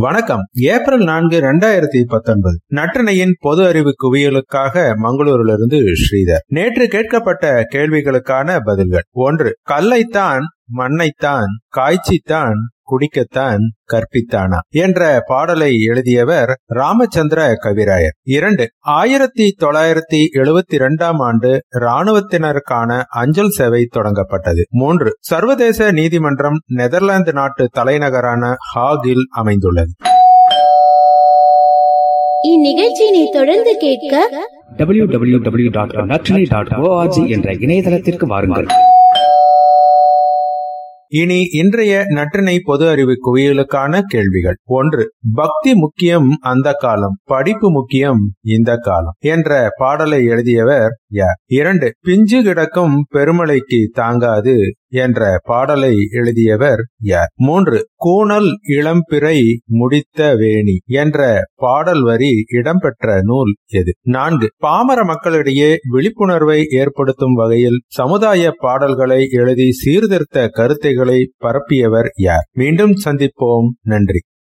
வணக்கம். ஏப்ரல் நான்கு இரண்டாயிரத்தி பத்தொன்பது. நற்றினையின் பொது அறிவு குவியலுக்காக மங்களூரிலிருந்து ஸ்ரீதர். நேற்று கேட்கப்பட்ட கேள்விகளுக்கான பதில்கள். ஒன்று கல்லைத்தான் மண்ணைத்தான் காய்ச்சித்தான் குடிக்கத்தான் கற்பித்தானா என்ற பாடலை எழுதியவர் ராமச்சந்திர கவிராயர். இரண்டு ஆயிரத்தி தொள்ளாயிரத்தி எழுபத்தி இரண்டாம் ஆண்டு ராணுவத்தினருக்கான அஞ்சல் சேவை தொடங்கப்பட்டது. மூன்று சர்வதேச நீதிமன்றம் நெதர்லாந்து நாட்டு தலைநகரான ஹாகில் அமைந்துள்ளது. இந்நிகழ்ச்சியினை தொடர்ந்து கேட்க டபிள்யூ டபிள்யூ டபிள்யூ டாட் என்ற இணையதளத்திற்கு வாருங்கள். இனி இன்றைய நற்றினை பொது அறிவு குவியலுக்கான கேள்விகள். ஒன்று பக்தி முக்கியம் அந்த காலம் படிப்பு முக்கியம் இந்த காலம் என்ற பாடலை எழுதியவர் யார்? இரண்டு பிஞ்சு கிடக்கும் பெருமலைக்கு தாங்காது என்ற பாடலை எழுதியவர் யார்? மூன்று கூணல் இளம்பிறை முடித்த வேணி என்ற பாடல் வரி இடம்பெற்ற நூல் எது? நான்கு பாமர மக்களிடையே விழிப்புணர்வை ஏற்படுத்தும் வகையில் சமுதாய பாடல்களை எழுதி சீர்திருத்த கருத்தைகளை பரப்பியவர் யார்? மீண்டும் சந்திப்போம். நன்றி.